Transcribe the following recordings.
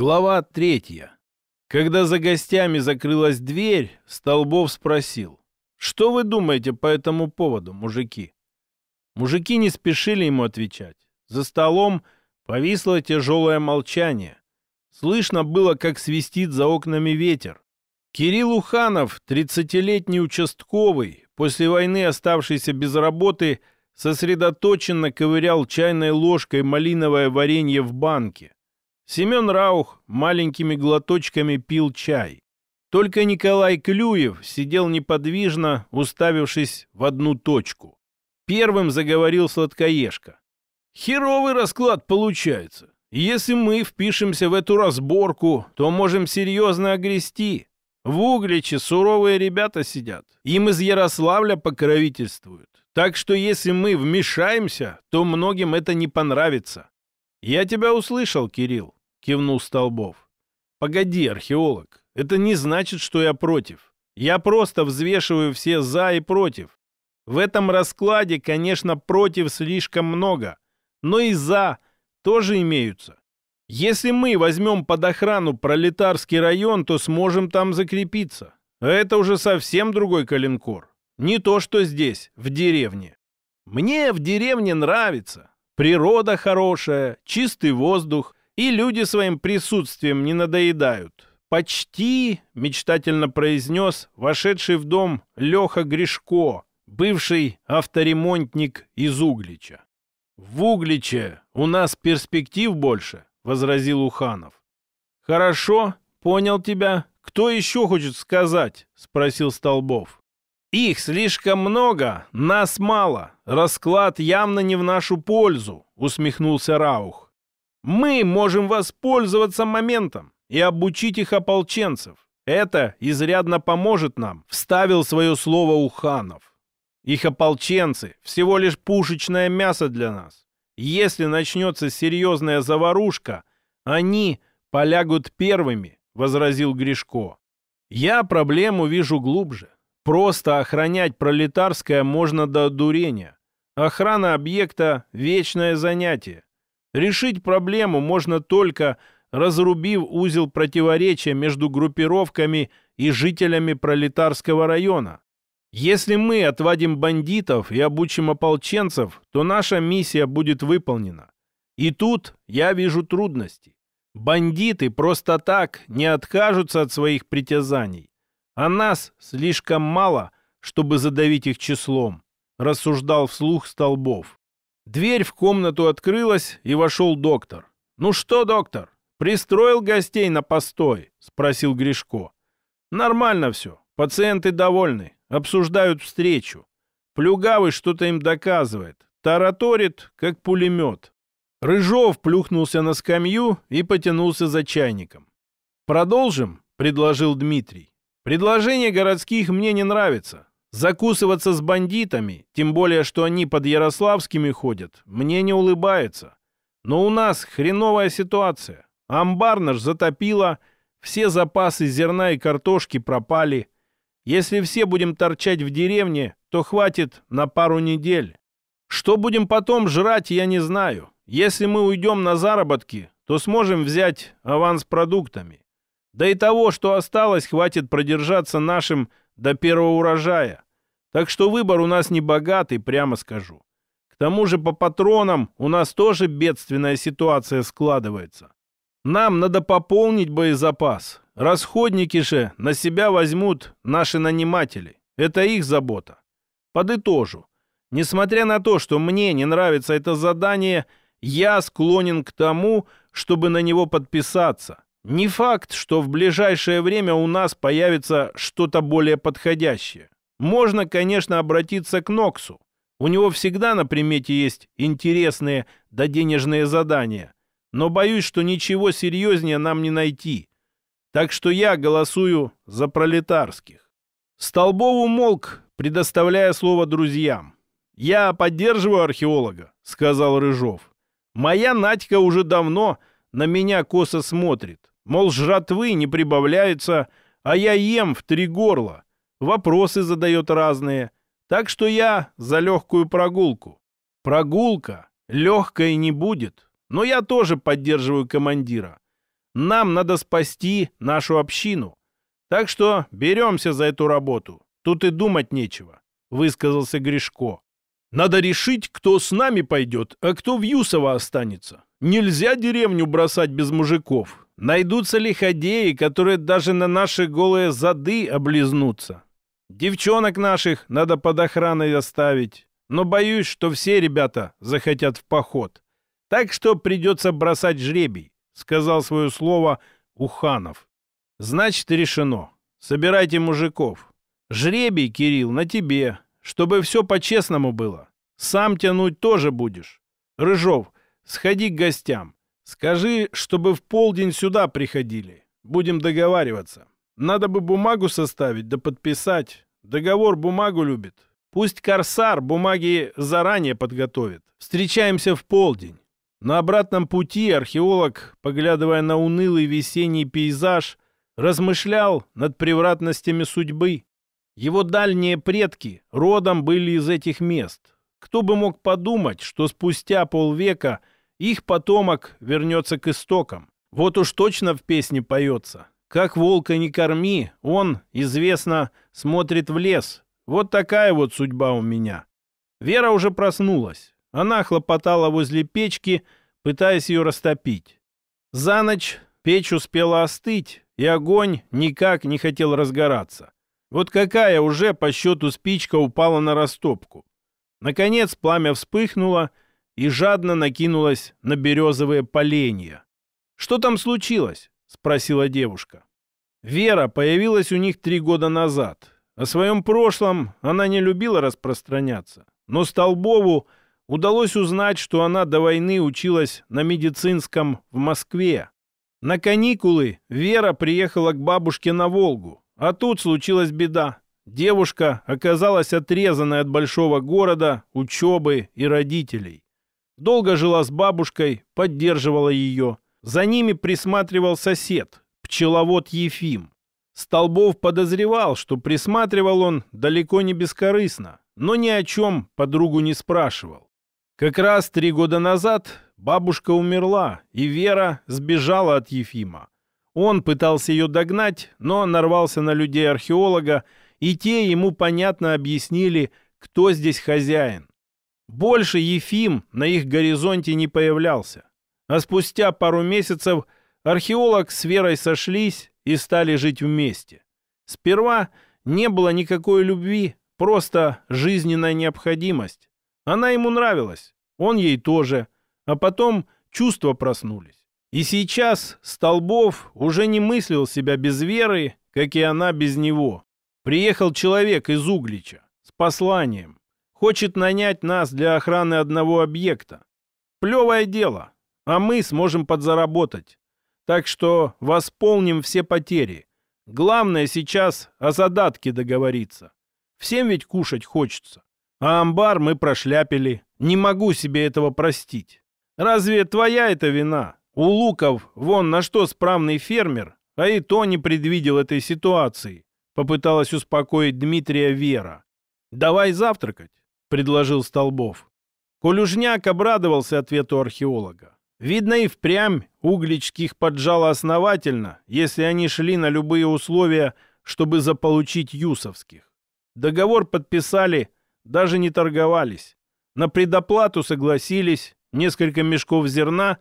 Глава третья. Когда за гостями закрылась дверь, Столбов спросил, «Что вы думаете по этому поводу, мужики?» Мужики не спешили ему отвечать. За столом повисло тяжелое молчание. Слышно было, как свистит за окнами ветер. Кирилл Уханов, тридцатилетний участковый, после войны оставшийся без работы, сосредоточенно ковырял чайной ложкой малиновое варенье в банке. Семен Раух маленькими глоточками пил чай. Только Николай Клюев сидел неподвижно, уставившись в одну точку. Первым заговорил сладкоежка. «Херовый расклад получается. Если мы впишемся в эту разборку, то можем серьезно огрести. В Угличе суровые ребята сидят. Им из Ярославля покровительствуют. Так что если мы вмешаемся, то многим это не понравится. Я тебя услышал, Кирилл. — кивнул Столбов. «Погоди, археолог, это не значит, что я против. Я просто взвешиваю все «за» и «против». В этом раскладе, конечно, против слишком много, но и «за» тоже имеются. Если мы возьмем под охрану пролетарский район, то сможем там закрепиться. А это уже совсем другой калинкор. Не то, что здесь, в деревне. Мне в деревне нравится. Природа хорошая, чистый воздух, и люди своим присутствием не надоедают. «Почти», — мечтательно произнес вошедший в дом Леха Гришко, бывший авторемонтник из Углича. «В Угличе у нас перспектив больше», — возразил Уханов. «Хорошо, понял тебя. Кто еще хочет сказать?» — спросил Столбов. «Их слишком много, нас мало. Расклад явно не в нашу пользу», — усмехнулся Раух. Мы можем воспользоваться моментом и обучить их ополченцев. Это изрядно поможет нам», — вставил свое слово Уханов. «Их ополченцы — всего лишь пушечное мясо для нас. Если начнется серьезная заварушка, они полягут первыми», — возразил Гришко. «Я проблему вижу глубже. Просто охранять пролетарское можно до дурения. Охрана объекта — вечное занятие. Решить проблему можно только разрубив узел противоречия между группировками и жителями пролетарского района. Если мы отвадим бандитов и обучим ополченцев, то наша миссия будет выполнена. И тут я вижу трудности. Бандиты просто так не откажутся от своих притязаний. А нас слишком мало, чтобы задавить их числом, рассуждал вслух Столбов. Дверь в комнату открылась, и вошел доктор. «Ну что, доктор, пристроил гостей на постой?» — спросил Гришко. «Нормально все. Пациенты довольны. Обсуждают встречу. Плюгавый что-то им доказывает. Тараторит, как пулемет». Рыжов плюхнулся на скамью и потянулся за чайником. «Продолжим?» — предложил Дмитрий. «Предложение городских мне не нравится. Закусываться с бандитами, тем более, что они под Ярославскими ходят, мне не улыбается. Но у нас хреновая ситуация. Амбар наш затопило, все запасы зерна и картошки пропали. Если все будем торчать в деревне, то хватит на пару недель. Что будем потом жрать, я не знаю. Если мы уйдем на заработки, то сможем взять аванс продуктами. Да и того, что осталось, хватит продержаться нашим до первого урожая. Так что выбор у нас не богатый, прямо скажу. К тому же по патронам у нас тоже бедственная ситуация складывается. Нам надо пополнить боезапас. Расходники же на себя возьмут наши наниматели. Это их забота. Подытожу. Несмотря на то, что мне не нравится это задание, я склонен к тому, чтобы на него подписаться. Не факт, что в ближайшее время у нас появится что-то более подходящее. Можно, конечно, обратиться к Ноксу. У него всегда на примете есть интересные доденежные задания. Но боюсь, что ничего серьезнее нам не найти. Так что я голосую за пролетарских. Столбов умолк, предоставляя слово друзьям. «Я поддерживаю археолога», — сказал Рыжов. «Моя Надька уже давно на меня косо смотрит. Мол, жратвы не прибавляется, а я ем в три горла. Вопросы задает разные. Так что я за легкую прогулку. Прогулка легкой не будет. Но я тоже поддерживаю командира. Нам надо спасти нашу общину. Так что беремся за эту работу. Тут и думать нечего», — высказался Гришко. «Надо решить, кто с нами пойдет, а кто в Юсово останется. Нельзя деревню бросать без мужиков. Найдутся лиходеи, которые даже на наши голые зады облизнутся. Девчонок наших надо под охраной оставить. Но боюсь, что все ребята захотят в поход. Так что придется бросать жребий», — сказал свое слово Уханов. Значит, решено. Собирайте мужиков. Жребий, Кирилл, на тебе, чтобы все по-честному было. Сам тянуть тоже будешь. Рыжов, сходи к гостям. Скажи, чтобы в полдень сюда приходили. Будем договариваться. Надо бы бумагу составить да подписать. Договор бумагу любит. Пусть Корсар бумаги заранее подготовит. Встречаемся в полдень. На обратном пути археолог, поглядывая на унылый весенний пейзаж, размышлял над превратностями судьбы. Его дальние предки родом были из этих мест. Кто бы мог подумать, что спустя полвека их потомок вернется к истокам. Вот уж точно в песне поется. Как волка не корми, он, известно, смотрит в лес. Вот такая вот судьба у меня. Вера уже проснулась. Она хлопотала возле печки, пытаясь ее растопить. За ночь печь успела остыть, и огонь никак не хотел разгораться. Вот какая уже по счету спичка упала на растопку. Наконец пламя вспыхнуло и жадно накинулось на березовые поленья. «Что там случилось?» — спросила девушка. Вера появилась у них три года назад. О своем прошлом она не любила распространяться, но Столбову удалось узнать, что она до войны училась на медицинском в Москве, на каникулы Вера приехала к бабушке на Волгу, а тут случилась беда. Девушка оказалась отрезанной от большого города, учебы и родителей. Долго жила с бабушкой, поддерживала ее. За ними присматривал сосед, пчеловод Ефим. Столбов подозревал, что присматривал он далеко не бескорыстно, но ни о чем подругу не спрашивал. Как раз три года назад бабушка умерла, и Вера сбежала от Ефима. Он пытался ее догнать, но нарвался на людей археолога, и те ему понятно объяснили, кто здесь хозяин. Больше Ефим на их горизонте не появлялся. А спустя пару месяцев археолог с Верой сошлись и стали жить вместе. Сперва не было никакой любви, просто жизненная необходимость. Она ему нравилась, он ей тоже. А потом чувства проснулись. И сейчас Столбов уже не мыслил себя без веры, как и она без него. Приехал человек из Углича с посланием. Хочет нанять нас для охраны одного объекта. Плевое дело, а мы сможем подзаработать. Так что восполним все потери. Главное сейчас о задатке договориться. Всем ведь кушать хочется. А амбар мы прошляпили. Не могу себе этого простить. Разве твоя это вина? У Луков вон на что справный фермер, а и то не предвидел этой ситуации. Попыталась успокоить Дмитрия Вера. «Давай завтракать», — предложил Столбов. Колюжняк обрадовался ответу археолога. Видно и впрямь угличских поджало основательно, если они шли на любые условия, чтобы заполучить юсовских. Договор подписали даже не торговались. На предоплату согласились несколько мешков зерна,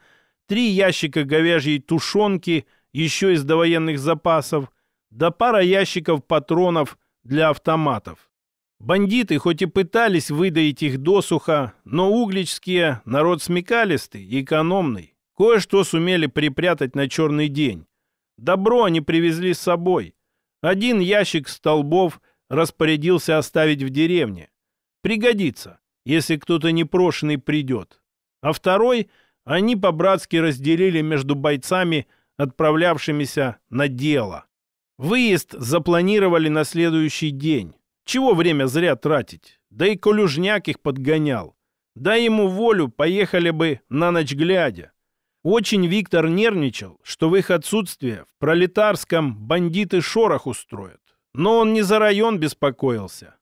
три ящика говяжьей тушенки, еще из довоенных запасов, да пара ящиков патронов для автоматов. Бандиты хоть и пытались выдаить их досуха, но угличские народ смекалистый и экономный. Кое-что сумели припрятать на черный день. Добро они привезли с собой. Один ящик столбов распорядился оставить в деревне. Пригодится, если кто-то непрошенный придет. А второй они по-братски разделили между бойцами, отправлявшимися на дело. Выезд запланировали на следующий день. Чего время зря тратить? Да и Колюжняк их подгонял. Дай ему волю, поехали бы на ночь глядя. Очень Виктор нервничал, что в их отсутствие в пролетарском бандиты шорох устроят. Но он не за район беспокоился,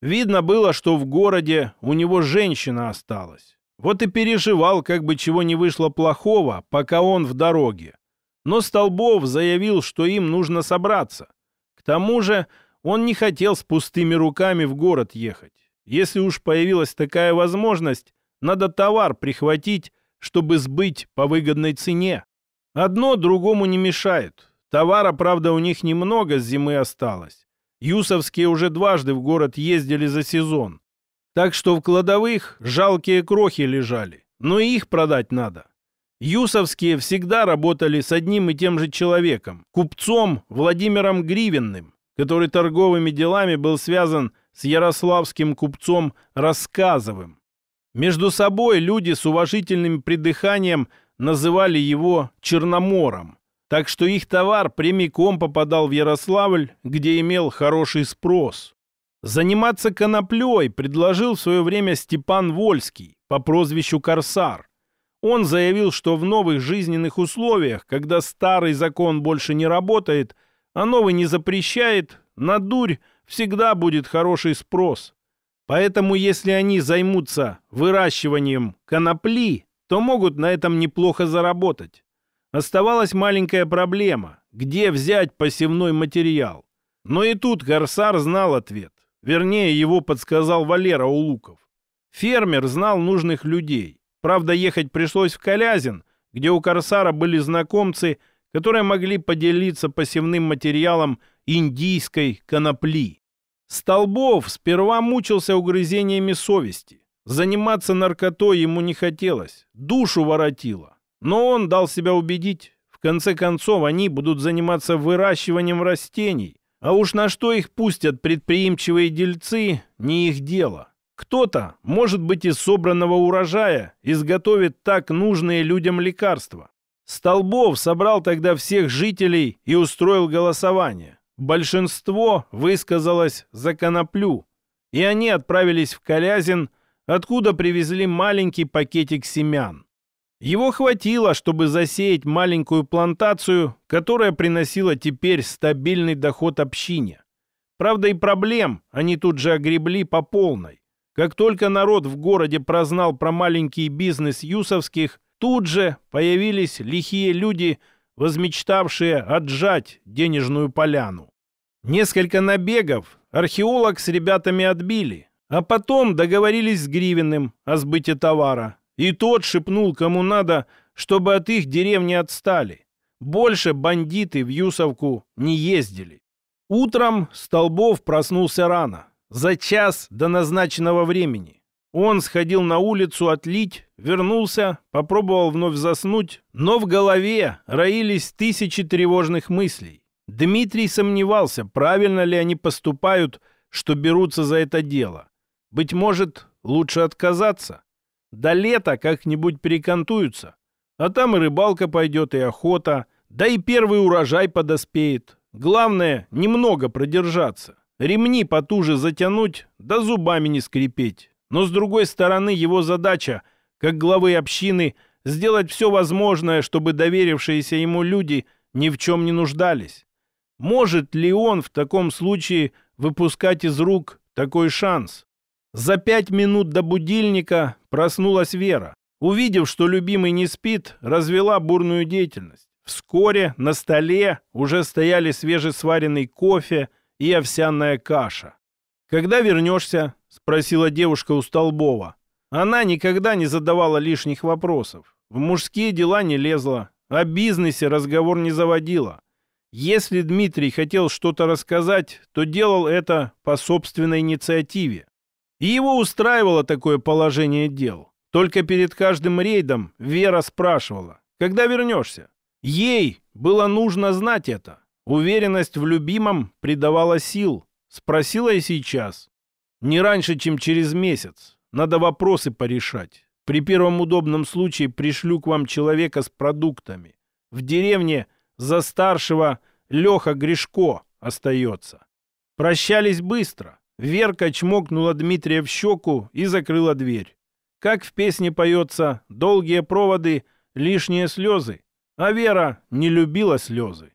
Видно было, что в городе у него женщина осталась. Вот и переживал, как бы чего не вышло плохого, пока он в дороге. Но Столбов заявил, что им нужно собраться. К тому же он не хотел с пустыми руками в город ехать. Если уж появилась такая возможность, надо товар прихватить, чтобы сбыть по выгодной цене. Одно другому не мешает. Товара, правда, у них немного с зимы осталось. Юсовские уже дважды в город ездили за сезон. Так что в кладовых жалкие крохи лежали. Но их продать надо. Юсовские всегда работали с одним и тем же человеком, купцом Владимиром Гривенным, который торговыми делами был связан с ярославским купцом Рассказовым. Между собой люди с уважительным придыханием называли его Черномором, так что их товар прямиком попадал в Ярославль, где имел хороший спрос. Заниматься коноплей предложил в свое время Степан Вольский по прозвищу Корсар. Он заявил, что в новых жизненных условиях, когда старый закон больше не работает, а новый не запрещает, на дурь всегда будет хороший спрос. Поэтому если они займутся выращиванием конопли, то могут на этом неплохо заработать. Оставалась маленькая проблема – где взять посевной материал. Но и тут Корсар знал ответ. Вернее, его подсказал Валера Улуков. Фермер знал нужных людей. Правда, ехать пришлось в Колязин, где у Корсара были знакомцы, которые могли поделиться посевным материалом индийской конопли. Столбов сперва мучился угрызениями совести. Заниматься наркотой ему не хотелось, душу воротило. Но он дал себя убедить. В конце концов, они будут заниматься выращиванием растений. А уж на что их пустят предприимчивые дельцы, не их дело. Кто-то, может быть, из собранного урожая изготовит так нужные людям лекарства. Столбов собрал тогда всех жителей и устроил голосование. Большинство высказалось за коноплю, и они отправились в Колязин, откуда привезли маленький пакетик семян. Его хватило, чтобы засеять маленькую плантацию, которая приносила теперь стабильный доход общине. Правда, и проблем они тут же огребли по полной. Как только народ в городе прознал про маленький бизнес юсовских, тут же появились лихие люди – возмечтавшие отжать денежную поляну. Несколько набегов археолог с ребятами отбили, а потом договорились с Гривенным о сбыте товара. И тот шепнул кому надо, чтобы от их деревни отстали. Больше бандиты в Юсовку не ездили. Утром Столбов проснулся рано, за час до назначенного времени. Он сходил на улицу отлить, вернулся, попробовал вновь заснуть, но в голове роились тысячи тревожных мыслей. Дмитрий сомневался, правильно ли они поступают, что берутся за это дело. Быть может, лучше отказаться. До лета как-нибудь перекантуются. А там и рыбалка пойдет, и охота, да и первый урожай подоспеет. Главное, немного продержаться. Ремни потуже затянуть, да зубами не скрипеть. Но, с другой стороны, его задача, как главы общины, сделать все возможное, чтобы доверившиеся ему люди ни в чем не нуждались. Может ли он в таком случае выпускать из рук такой шанс? За пять минут до будильника проснулась Вера. Увидев, что любимый не спит, развела бурную деятельность. Вскоре на столе уже стояли свежесваренный кофе и овсяная каша. «Когда вернешься?» — спросила девушка у Столбова. Она никогда не задавала лишних вопросов. В мужские дела не лезла, о бизнесе разговор не заводила. Если Дмитрий хотел что-то рассказать, то делал это по собственной инициативе. И его устраивало такое положение дел. Только перед каждым рейдом Вера спрашивала, когда вернешься? Ей было нужно знать это. Уверенность в любимом придавала сил. Спросила и сейчас. Не раньше, чем через месяц. Надо вопросы порешать. При первом удобном случае пришлю к вам человека с продуктами. В деревне за старшего Леха Гришко остается. Прощались быстро. Верка чмокнула Дмитрия в щеку и закрыла дверь. Как в песне поется «Долгие проводы, лишние слезы», а Вера не любила слезы.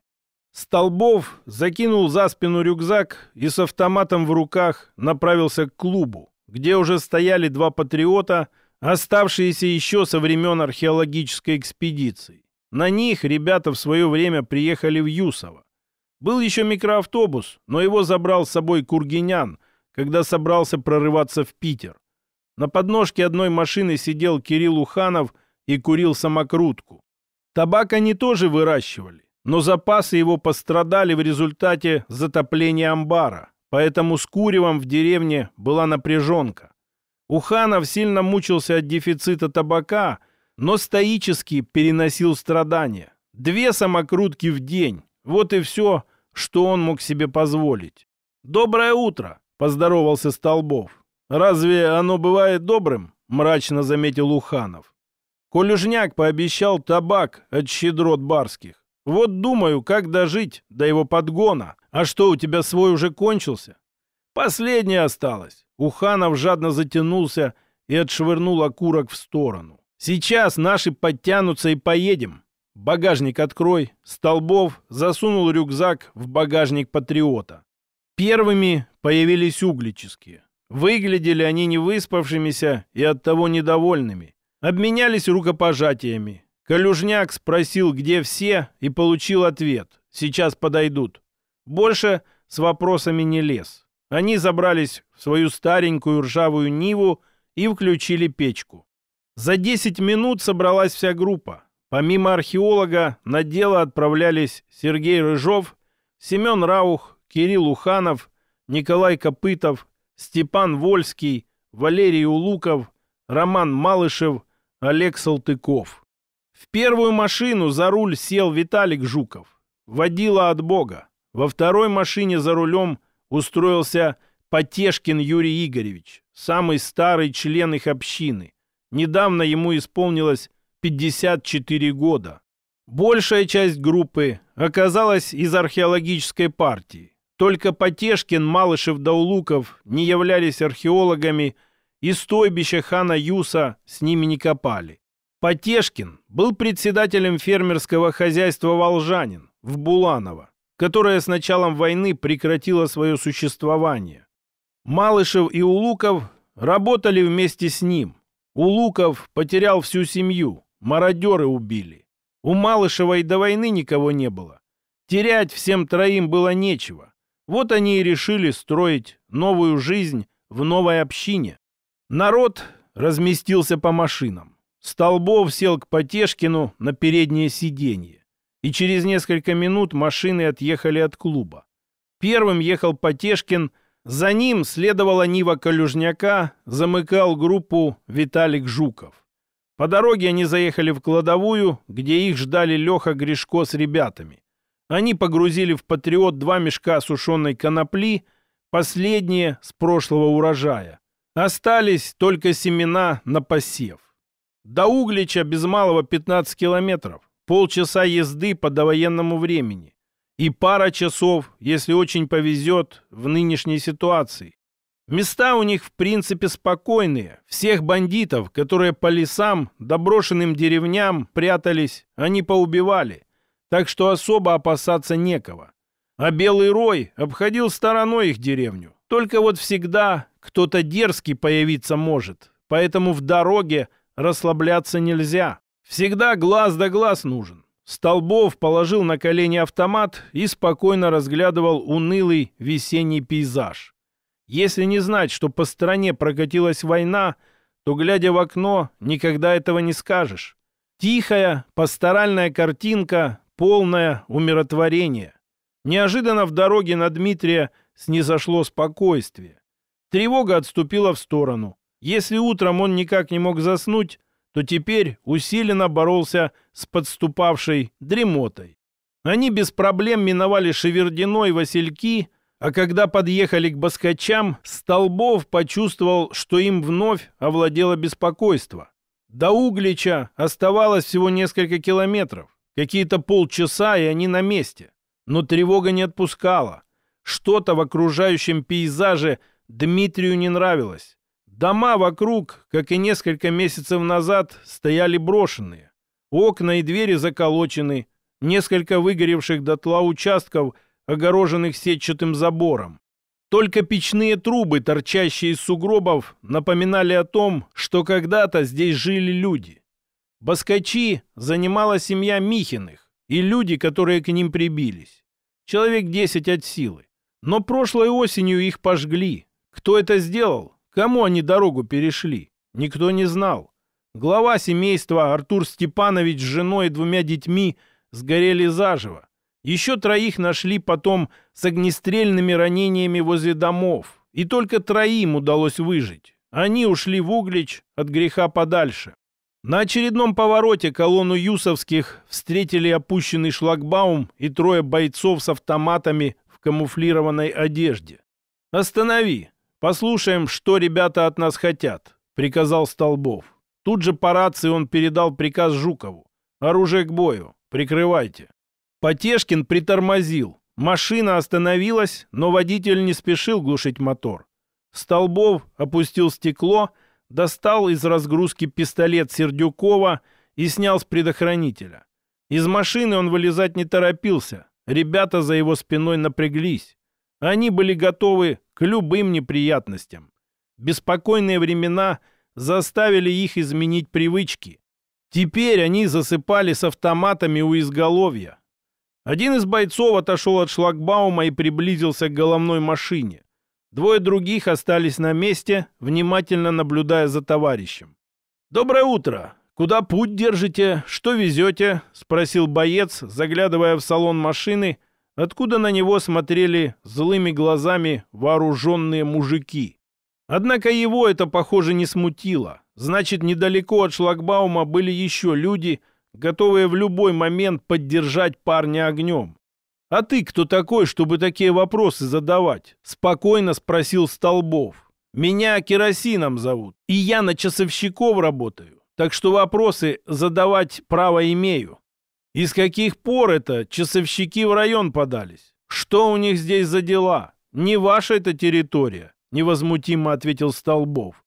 Столбов закинул за спину рюкзак и с автоматом в руках направился к клубу, где уже стояли два патриота, оставшиеся еще со времен археологической экспедиции. На них ребята в свое время приехали в Юсово. Был еще микроавтобус, но его забрал с собой Кургинян, когда собрался прорываться в Питер. На подножке одной машины сидел Кирилл Уханов и курил самокрутку. Табак они тоже выращивали, но запасы его пострадали в результате затопления амбара, поэтому с куревом в деревне была напряженка. Уханов сильно мучился от дефицита табака, но стоически переносил страдания. Две самокрутки в день. Вот и все, что он мог себе позволить. «Доброе утро!» — поздоровался Столбов. «Разве оно бывает добрым?» — мрачно заметил Уханов. Колюжняк пообещал табак от щедрот барских. Вот думаю, как дожить до его подгона. А что, у тебя свой уже кончился? Последнее осталось. Уханов жадно затянулся и отшвырнул окурок в сторону. «Сейчас наши подтянутся и поедем. Багажник открой». Столбов засунул рюкзак в багажник «Патриота». Первыми появились углические. Выглядели они невыспавшимися и оттого недовольными. Обменялись рукопожатиями. Калюжняк спросил, где все, и получил ответ. Сейчас подойдут. Больше с вопросами не лез. Они забрались в свою старенькую ржавую Ниву и включили печку. За 10 минут собралась вся группа. Помимо археолога на дело отправлялись Сергей Рыжов, Семен Раух, Кирилл Уханов, Николай Копытов, Степан Вольский, Валерий Улуков, Роман Малышев, Олег Салтыков. В первую машину за руль сел Виталик Жуков. Водила от Бога. Во второй машине за рулем – устроился Потешкин Юрий Игоревич, самый старый член их общины. Недавно ему исполнилось 54 года. Большая часть группы оказалась из археологической партии. Только Потешкин, Малышев да не являлись археологами, и стойбища хана Юса с ними не копали. Потешкин был председателем фермерского хозяйства «Волжанин» в Буланово которая с началом войны прекратила свое существование. Малышев и Улуков работали вместе с ним. Улуков потерял всю семью, мародеры убили. У Малышева и до войны никого не было. Терять всем троим было нечего. Вот они и решили строить новую жизнь в новой общине. Народ разместился по машинам. Столбов сел к Потешкину на переднее сиденье и через несколько минут машины отъехали от клуба. Первым ехал Потешкин, за ним следовала Нива Калюжняка, замыкал группу Виталик Жуков. По дороге они заехали в кладовую, где их ждали Леха Гришко с ребятами. Они погрузили в «Патриот» два мешка сушеной конопли, последние с прошлого урожая. Остались только семена на посев. До Углича без малого 15 километров полчаса езды по довоенному времени и пара часов, если очень повезет, в нынешней ситуации. Места у них в принципе спокойные. Всех бандитов, которые по лесам, доброшенным деревням прятались, они поубивали. Так что особо опасаться некого. А Белый Рой обходил стороной их деревню. Только вот всегда кто-то дерзкий появиться может. Поэтому в дороге расслабляться нельзя. Всегда глаз да глаз нужен. Столбов положил на колени автомат и спокойно разглядывал унылый весенний пейзаж. Если не знать, что по стране прокатилась война, то, глядя в окно, никогда этого не скажешь. Тихая, пасторальная картинка, полное умиротворение. Неожиданно в дороге на Дмитрия снизошло спокойствие. Тревога отступила в сторону. Если утром он никак не мог заснуть, то теперь усиленно боролся с подступавшей дремотой. Они без проблем миновали Шевердино и Васильки, а когда подъехали к Баскачам, Столбов почувствовал, что им вновь овладело беспокойство. До Углича оставалось всего несколько километров, какие-то полчаса, и они на месте. Но тревога не отпускала. Что-то в окружающем пейзаже Дмитрию не нравилось. Дома вокруг, как и несколько месяцев назад, стояли брошенные. Окна и двери заколочены, несколько выгоревших дотла участков, огороженных сетчатым забором. Только печные трубы, торчащие из сугробов, напоминали о том, что когда-то здесь жили люди. Баскачи занимала семья Михиных и люди, которые к ним прибились. Человек 10 от силы. Но прошлой осенью их пожгли. Кто это сделал? Кому они дорогу перешли? Никто не знал. Глава семейства Артур Степанович с женой и двумя детьми сгорели заживо. Еще троих нашли потом с огнестрельными ранениями возле домов. И только троим удалось выжить. Они ушли в Углич от греха подальше. На очередном повороте колонну Юсовских встретили опущенный шлагбаум и трое бойцов с автоматами в камуфлированной одежде. «Останови! Послушаем, что ребята от нас хотят», — приказал Столбов. Тут же по рации он передал приказ Жукову. «Оружие к бою! Прикрывайте!» Потешкин притормозил. Машина остановилась, но водитель не спешил глушить мотор. Столбов опустил стекло, достал из разгрузки пистолет Сердюкова и снял с предохранителя. Из машины он вылезать не торопился. Ребята за его спиной напряглись. Они были готовы к любым неприятностям. Беспокойные времена заставили их изменить привычки. Теперь они засыпали с автоматами у изголовья. Один из бойцов отошел от шлагбаума и приблизился к головной машине. Двое других остались на месте, внимательно наблюдая за товарищем. «Доброе утро! Куда путь держите? Что везете?» — спросил боец, заглядывая в салон машины, откуда на него смотрели злыми глазами вооруженные мужики. Однако его это, похоже, не смутило. Значит, недалеко от шлагбаума были еще люди, готовые в любой момент поддержать парня огнем. «А ты кто такой, чтобы такие вопросы задавать?» — спокойно спросил Столбов. «Меня керосином зовут, и я на часовщиков работаю, так что вопросы задавать право имею. Из каких пор это часовщики в район подались? Что у них здесь за дела? Не ваша это территория», — невозмутимо ответил Столбов.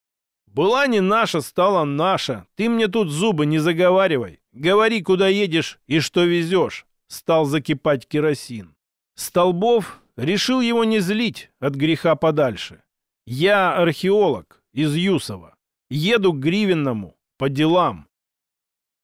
«Была не наша, стала наша. Ты мне тут зубы не заговаривай. Говори, куда едешь и что везешь стал закипать керосин. Столбов решил его не злить от греха подальше. Я археолог из Юсова. Еду к Гривенному по делам.